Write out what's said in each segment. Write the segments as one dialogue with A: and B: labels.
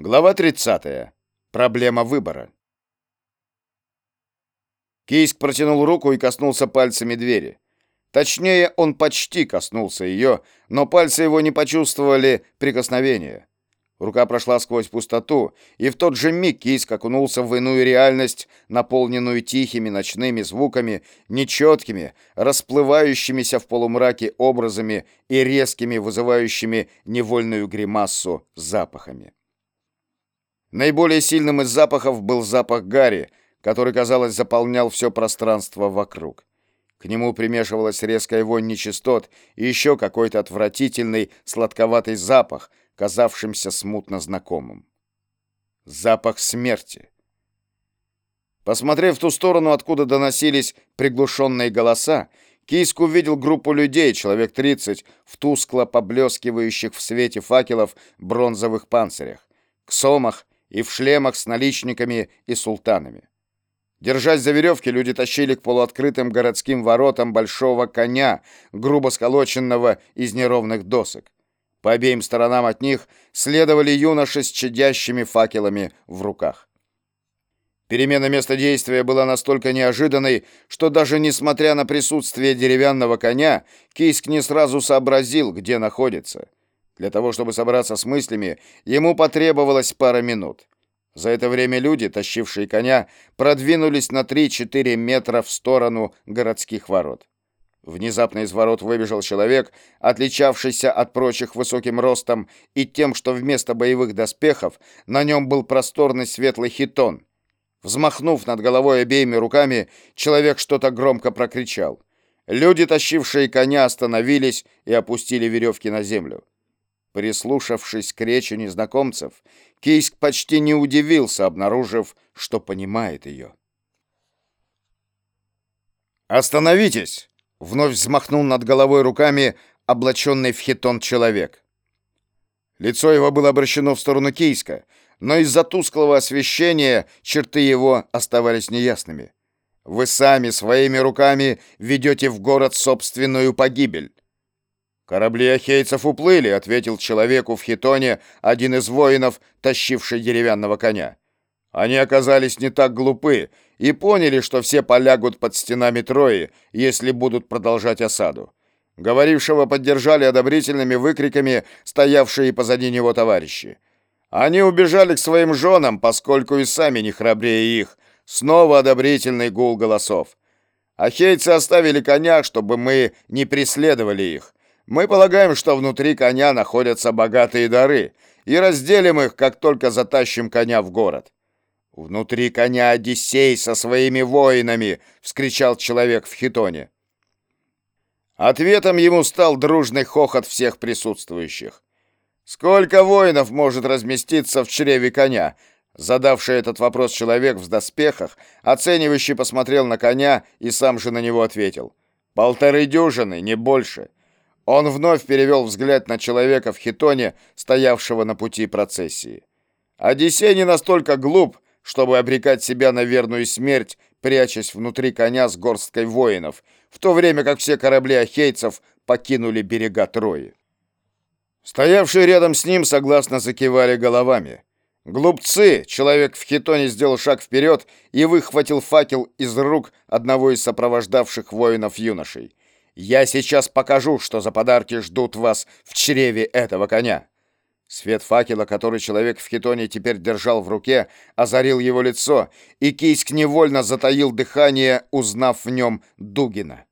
A: Глава 30. Проблема выбора. Кийск протянул руку и коснулся пальцами двери. Точнее, он почти коснулся ее, но пальцы его не почувствовали прикосновения. Рука прошла сквозь пустоту, и в тот же миг Кийск окунулся в иную реальность, наполненную тихими ночными звуками, нечеткими, расплывающимися в полумраке образами и резкими, вызывающими невольную гримассу запахами. Наиболее сильным из запахов был запах гари, который, казалось, заполнял все пространство вокруг. К нему примешивалась резкая вонь нечистот и еще какой-то отвратительный сладковатый запах, казавшимся смутно знакомым. Запах смерти. Посмотрев в ту сторону, откуда доносились приглушенные голоса, Кийск увидел группу людей, человек 30, в тускло поблескивающих в свете факелов бронзовых панцирях, ксомах и в шлемах с наличниками и султанами. Держась за веревки, люди тащили к полуоткрытым городским воротам большого коня, грубо сколоченного из неровных досок. По обеим сторонам от них следовали юноши с чадящими факелами в руках. Перемена места действия была настолько неожиданной, что даже несмотря на присутствие деревянного коня, Кийск не сразу сообразил, где находится. Для того, чтобы собраться с мыслями, ему потребовалось пара минут. За это время люди, тащившие коня, продвинулись на 3-4 метра в сторону городских ворот. Внезапно из ворот выбежал человек, отличавшийся от прочих высоким ростом и тем, что вместо боевых доспехов на нем был просторный светлый хитон. Взмахнув над головой обеими руками, человек что-то громко прокричал. Люди, тащившие коня, остановились и опустили веревки на землю. Прислушавшись к речи незнакомцев, Кийск почти не удивился, обнаружив, что понимает ее. «Остановитесь!» — вновь взмахнул над головой руками облаченный в хитон человек. Лицо его было обращено в сторону Кийска, но из-за тусклого освещения черты его оставались неясными. «Вы сами своими руками ведете в город собственную погибель. «Корабли ахейцев уплыли», — ответил человеку в хитоне один из воинов, тащивший деревянного коня. Они оказались не так глупы и поняли, что все полягут под стенами Трои, если будут продолжать осаду. Говорившего поддержали одобрительными выкриками стоявшие позади него товарищи. Они убежали к своим женам, поскольку и сами не храбрее их. Снова одобрительный гул голосов. Ахейцы оставили коня, чтобы мы не преследовали их. Мы полагаем, что внутри коня находятся богатые дары, и разделим их, как только затащим коня в город. Внутри коня Одиссей со своими воинами, вскричал человек в хитоне. Ответом ему стал дружный хохот всех присутствующих. Сколько воинов может разместиться в чреве коня? Задавший этот вопрос человек в доспехах, оценивающий посмотрел на коня и сам же на него ответил: полторы дюжины, не больше. Он вновь перевел взгляд на человека в хитоне, стоявшего на пути процессии. Одиссей не настолько глуп, чтобы обрекать себя на верную смерть, прячась внутри коня с горсткой воинов, в то время как все корабли ахейцев покинули берега Трои. Стоявшие рядом с ним согласно закивали головами. «Глупцы!» — человек в хитоне сделал шаг вперед и выхватил факел из рук одного из сопровождавших воинов юношей. Я сейчас покажу, что за подарки ждут вас в чреве этого коня. Свет факела, который человек в хитоне теперь держал в руке, озарил его лицо, и Кийск невольно затаил дыхание, узнав в нем Дугина.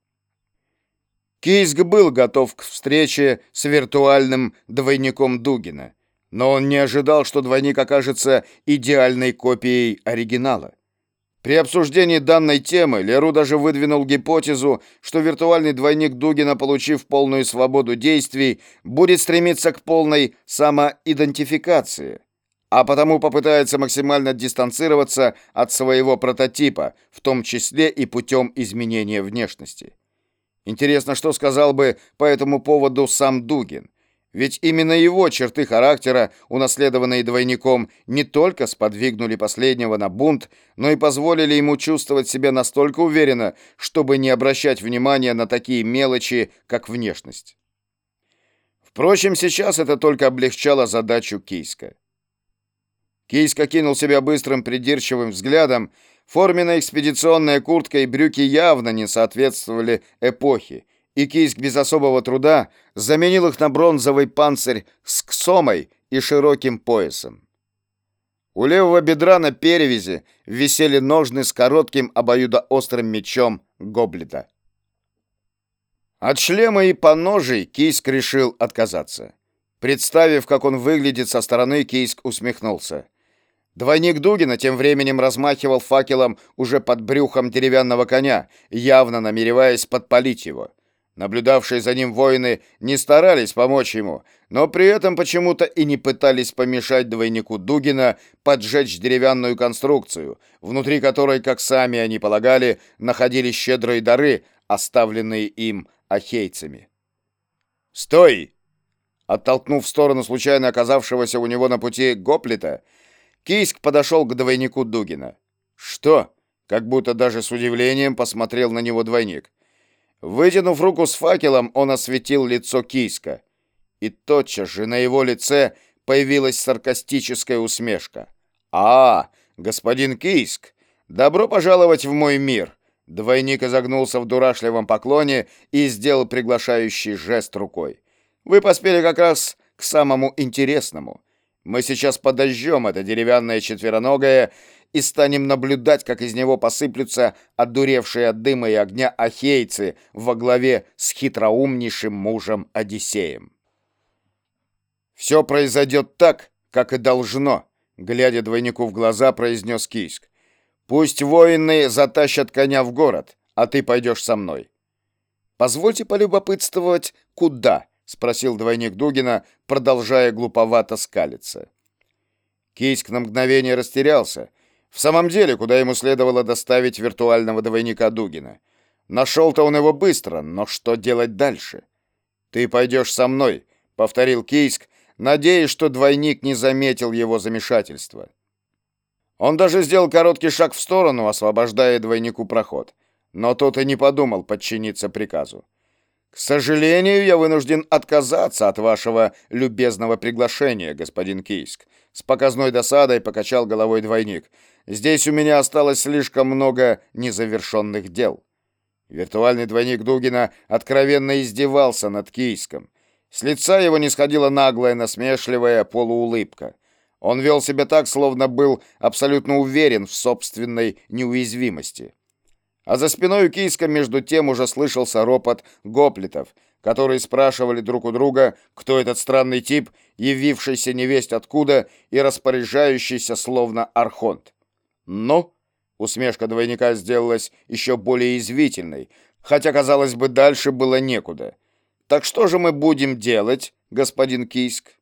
A: Кийск был готов к встрече с виртуальным двойником Дугина, но он не ожидал, что двойник окажется идеальной копией оригинала. При обсуждении данной темы Леру даже выдвинул гипотезу, что виртуальный двойник Дугина, получив полную свободу действий, будет стремиться к полной самоидентификации, а потому попытается максимально дистанцироваться от своего прототипа, в том числе и путем изменения внешности. Интересно, что сказал бы по этому поводу сам Дугин. Ведь именно его черты характера, унаследованные двойником, не только сподвигнули последнего на бунт, но и позволили ему чувствовать себя настолько уверенно, чтобы не обращать внимания на такие мелочи, как внешность. Впрочем, сейчас это только облегчало задачу Кийска. Кийск окинул себя быстрым придирчивым взглядом. Форменная экспедиционная куртка и брюки явно не соответствовали эпохе, и Кийск без особого труда заменил их на бронзовый панцирь с ксомой и широким поясом. У левого бедра на перевязи висели ножны с коротким обоюдоострым мечом гоблита. От шлема и поножей Кийск решил отказаться. Представив, как он выглядит со стороны, Кийск усмехнулся. Двойник Дугина тем временем размахивал факелом уже под брюхом деревянного коня, явно намереваясь подпалить его. Наблюдавшие за ним воины не старались помочь ему, но при этом почему-то и не пытались помешать двойнику Дугина поджечь деревянную конструкцию, внутри которой, как сами они полагали, находились щедрые дары, оставленные им ахейцами. «Стой!» Оттолкнув в сторону случайно оказавшегося у него на пути гоплита, Кийск подошел к двойнику Дугина. «Что?» Как будто даже с удивлением посмотрел на него двойник. Вытянув руку с факелом, он осветил лицо Кийска. И тотчас же на его лице появилась саркастическая усмешка. «А, господин Кийск, добро пожаловать в мой мир!» Двойник изогнулся в дурашливом поклоне и сделал приглашающий жест рукой. «Вы поспели как раз к самому интересному. Мы сейчас подожжем это деревянное четвероногое и станем наблюдать, как из него посыплются одуревшие от дыма и огня ахейцы во главе с хитроумнейшим мужем Одиссеем. «Все произойдет так, как и должно», — глядя двойнику в глаза, произнес Кийск. «Пусть воины затащат коня в город, а ты пойдешь со мной». «Позвольте полюбопытствовать, куда?» — спросил двойник Дугина, продолжая глуповато скалиться. Кийск на мгновение растерялся. В самом деле, куда ему следовало доставить виртуального двойника Дугина? Нашел-то он его быстро, но что делать дальше? «Ты пойдешь со мной», — повторил Кийск, надеясь, что двойник не заметил его замешательства. Он даже сделал короткий шаг в сторону, освобождая двойнику проход. Но тот и не подумал подчиниться приказу. К сожалению, я вынужден отказаться от вашего любезного приглашения, господин Кийск. С показной досадой покачал головой двойник. Здесь у меня осталось слишком много незавершенных дел. Виртуальный двойник Дугина откровенно издевался над Кийском. С лица его не сходила наглая, насмешливая полуулыбка. Он вел себя так, словно был абсолютно уверен в собственной неуязвимости. А за спиной у Кийска между тем уже слышался ропот гоплитов, которые спрашивали друг у друга, кто этот странный тип, явившийся невесть откуда и распоряжающийся словно архонт. «Ну?» — усмешка двойника сделалась еще более извительной, хотя, казалось бы, дальше было некуда. «Так что же мы будем делать, господин Кийск?»